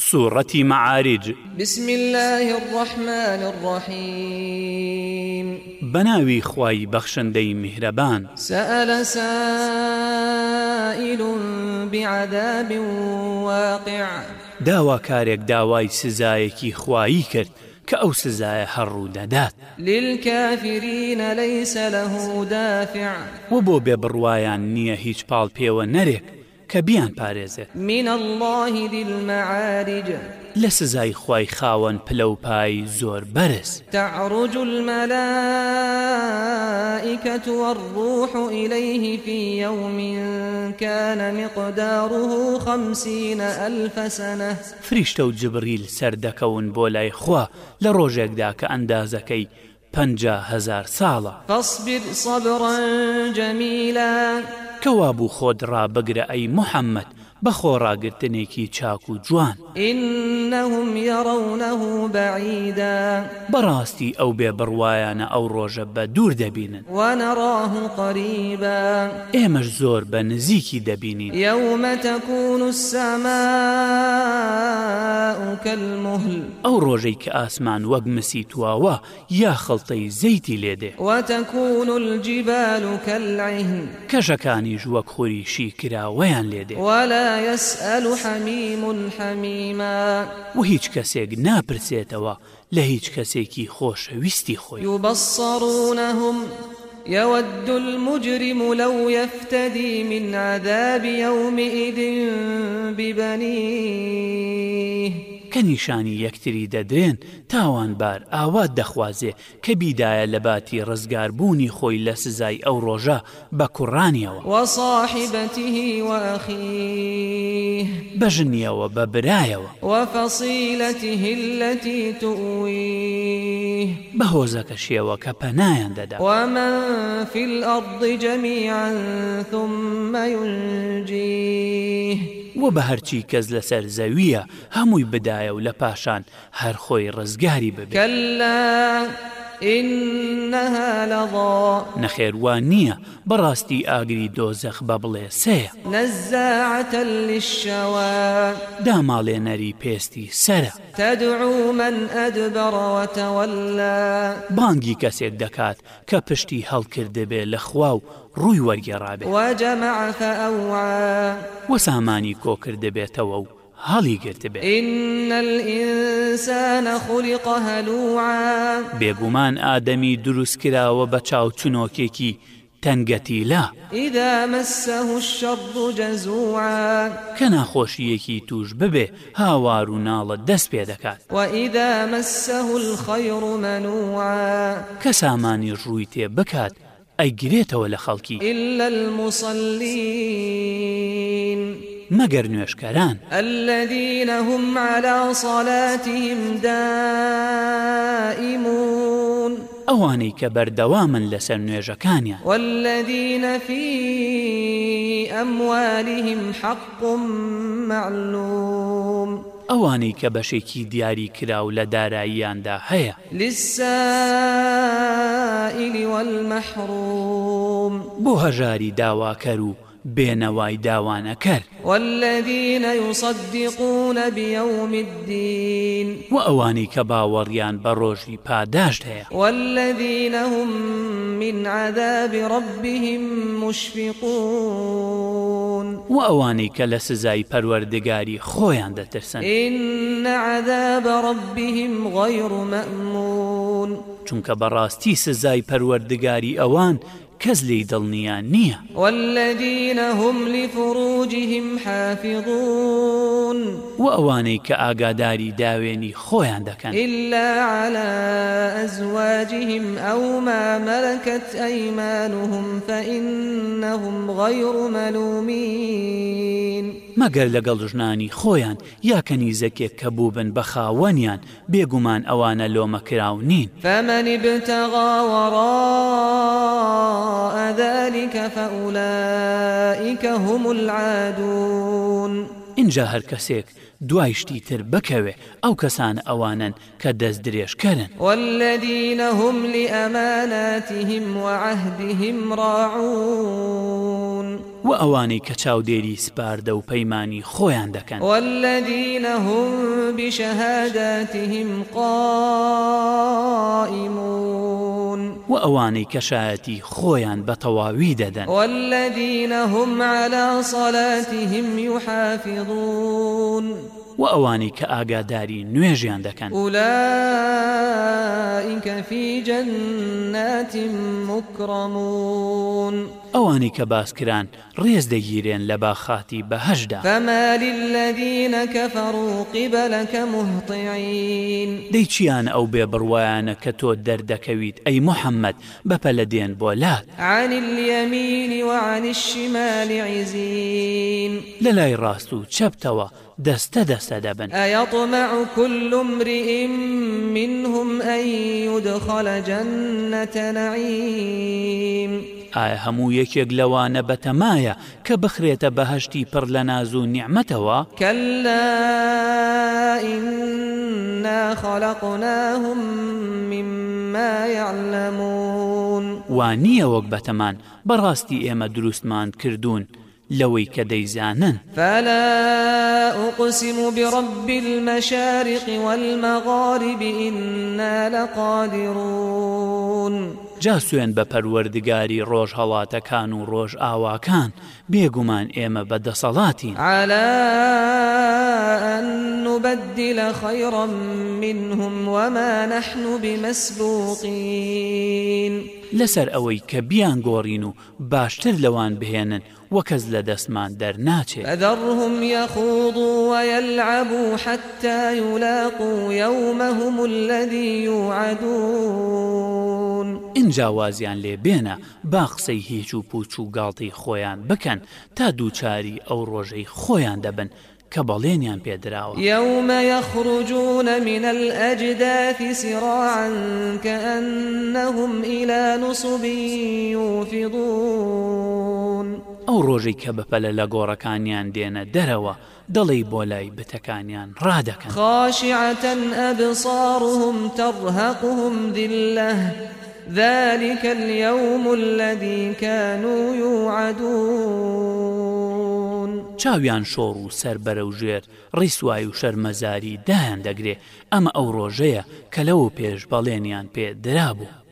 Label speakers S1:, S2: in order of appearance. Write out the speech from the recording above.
S1: سورة معارج
S2: بسم الله الرحمن الرحيم
S1: بناوي خواي بخشندي مهربان
S2: سأل سائل بعذاب واقع
S1: داوا كاريك داواي سزايكي خواي كرت کە ئەو سزایە هەڕوو دەدات
S2: للکافرینە لەیسە لە هودافع
S1: و بۆ بێ بڕوايان نییە هیچ پاڵ پێوە نەرێک کە بیان پارێزێت
S2: من اللهی دمەعاریجە
S1: لە سزای خی خاوەن پلەپای زۆر بەرز
S2: تعڕج المەلائکە والروح إليه في يوم كان مقداره خمسين ألف سنة
S1: فریشتە و جبریل سەردەکەون بۆ لای خوا لە ڕۆژێکدا کە ئەندازەکەی پهزار ساڵە
S2: فاصبر صبرا جميلا
S1: کەوا بوو خۆت ڕابگرە ئەی محەممەد بە خۆڕاگرتنێکی چاک و جوان
S2: إنهم يرونه بعيدا
S1: بەڕاستی ئەو بێ بڕوایانە ئەو ڕۆژە بە دوور دەبینن
S2: وەنەڕاه قریبا
S1: ئێمەش زۆر بە نزیکی دەبینین
S2: یومەتەکون السما کەمهل
S1: ئەو ڕۆژەی کە ئاسمان وەک مسی تواوە یا خەڵتەی زەیتی لێدێ
S2: وتەکون الجیبال و کەلعین
S1: کەشەکانیش وەک خۆریشی کراوەیان لێدێ
S2: وەلا ولا يسأل حميم حميما
S1: وهيج كسيك نابرسيتوا لهيج كسيكي خوش ويستي خوي
S2: يبصرونهم يود المجرم لو يفتدي من عذاب يومئذ ببنيه
S1: کە نیشانی یەکتری دەدرێن تاوانبار ئاوات دەخوازێ کە بیدایە لە باتی ڕزگاربوونی خۆی لە سزای ئەو ڕۆژە بە کوڕانیەوە
S2: وەصاحبەتی وەخی
S1: بەژنیەوە بە برایەوە
S2: وەفەسیلەتی هلەتی تووی
S1: بەهۆزەکە شێوە کە پەنایان دەدا وەمەفیل ئەڵی جەمیان ثممەونجی وە بە هەرچی کەس لەسەر زەویە هەمووی بدایە و لە پاشان هەر خۆی ڕزگاری ببێت.
S2: إنها لضا
S1: نخيروان نییە بەڕاستی ئاگری دۆزەخ بە بڵێ سێ
S2: نەزاعتە لشەوە
S1: داماڵێنەری پێستی سرە تدعو من ئەدبڕەوەتەوەلا بانگی کەسێک دەکات کە پشتی هەڵکردە بێ لە خوا و ڕووی وەرگێڕابێ وەجەمەعتە ئەوە وەسامانی کۆکردە بێتەوە و هەڵی گرتە بێ
S2: ئینسانەخلیقە هەلووە
S1: بێگومان ئادەمی دروستکراوە بە چاوچنۆکێکی تەنگەتی لا
S2: ئیدا مەسەه شەب و جەزووە
S1: کە ناخۆشیەکی توش ببێ هاوار و ناڵە دەست پێ دەکات
S2: و ئیدا مەسەه الخەیر و منووە
S1: کە سامانی ڕووی تێ بکات ئەیگرێتەوە لە خەڵکی
S2: إلا المصلين
S1: مەگەر نوێشکەران
S2: ئەلدینە هم على صلاتهم دائمون
S1: ئەوانەی کە بەردەوامن لەسەر نوێژەکانیان
S2: والذینە في ئەموالهم حق معلوم
S1: ئەوانەی کە بەشێکی دیاری کراو لە داراییاندا هەیە
S2: لسائلی والمەحروم
S1: بۆ هەژاری داواکەر و بێنەوای داوانە کرد
S2: والذینە یوسەدیقونە بیەومدین و ئەوانی
S1: کە باوەڕیان بە ڕۆژی پاداشت هەیە
S2: والذینە هم من عذابی ڕبیهم مشفقون و
S1: ئەوانی کە لە سزای پەروەردگاری خۆیان دەترسن
S2: إن عذاب ربهم غير مأمون
S1: چونکە بەڕاستی سزای پەروەردگاری ئەوان کەس لی دڵنییا نییە
S2: والذینە هم لفڕوجهم حافظون و
S1: ئەوانەی کە ئاگاداری داوێنی خۆیان دەکەن
S2: إلا على أزواجهم أو ما ملكت أيمانهم فإنهم غير ملومين
S1: مەگەر لەگەڵ ژنانی خۆیان یاکەنی زەکێک کە بوو بن بە خاوەنیان بێگومان ئەوانە لۆمەکراو نین فەمەنی
S2: بتەغاوەڕ ذلك
S1: فأولئك هم العادون اینجا هەر کەسێک دوای شتی تر بکەوێ ئەو کەسان ئەوانن کە دەست درێژکەرن
S2: والذینە هم لأماناتهم وعهدهم راعون
S1: و ئەوانەی کە چاودێری سپاردە و پەیمانی خۆیان دەکەن
S2: والذینە هم بشهاداتهم قائمون
S1: و ئەوانەی کەشایەتی خۆیان بە تەواوی دەدەن
S2: والذینە هم على صلاتهم يحافظون
S1: و ئەوانی کە ئاگاداری نوێژیان دەکەن
S2: ئولائیکە فی جەنەتی مکرمون
S1: ئەوانی کە باسکران ڕێز دەگیرێن لە باخاتی بەهشدا
S2: فەمالی الذینەکە فەڕوقی بەلەکە محتیین
S1: دەیچیان ئەو بێ بڕوایانە کە تۆ دەردەکەویت ئەی محەممەد بەپەلەدێن بۆ لات
S2: عنی اليمینی وعنی الشمالی عیزین
S1: لە لای ڕاست و چەپتەوە دەستە دەستە دەبن
S2: ئەیەطمع كل امرئ منهم أن يدخل جنة نعيم
S1: ئایا هەموو یەکێک لەوانە بەتەمایە کە بخرێتە بەهشتی پڕ لە ناز و نیعممەتەوە
S2: کەلئنا خەلقناهم
S1: مما يعلمون وا نییە وەک بەتەمان بەڕاستی ئێمە دروستمان کردوون. لەوەی کە دەیزانن
S2: فلا أقسم برب المشارق والمغارب إنا لقادرون
S1: جا سوێن بە پەروەردگاری ڕۆژ هەڵاتەکان و ڕۆژ ئاواکان بێگومان ئێمە بەدەسەڵاتی عالەبدی
S2: لە خەڕم منهم وەمە نەحن و
S1: بمەسبوقین لەسەر ئەوەی کە بیان گۆڕین و باشتر لەوان بهێنن وە کەس لە دەستمان دەرناچێت
S2: ئەدەڕهم یەخوض وەلعبوو حتى يلاقوا يومهم الذي يوعدون
S1: ئینجاوازیان لێ بێنە با قسەی هیچ و پوچ و گاڵتی خۆیان بکەن تا دووچاری ئەو ڕۆژەی خۆیان دەبن کە بەڵێنیان پێدراوە
S2: یومە یەخڕجوونە منە ئەجدداتی سیڕان کە ئەنەهم ئیلە نووسبی وفیدون
S1: ئەو ڕۆژی کە بەپەلە لە گۆڕەکانیان دێنە دەرەوە دەڵی بۆ لای بتەکانیان ڕادەکەن
S2: خاشعەتەن ئەبساڕهم تەڕهەقهم دیلە. ذلك اليوم الذي كانوا يوعدون
S1: چاویان شۆڕ و سربەرە و ژێر ڕیسوای و شەرمەزاری دایان دەگرێ ئەمە ئەو ڕۆژەیە کە لەو پێش بەڵێنیان پێ درابوو.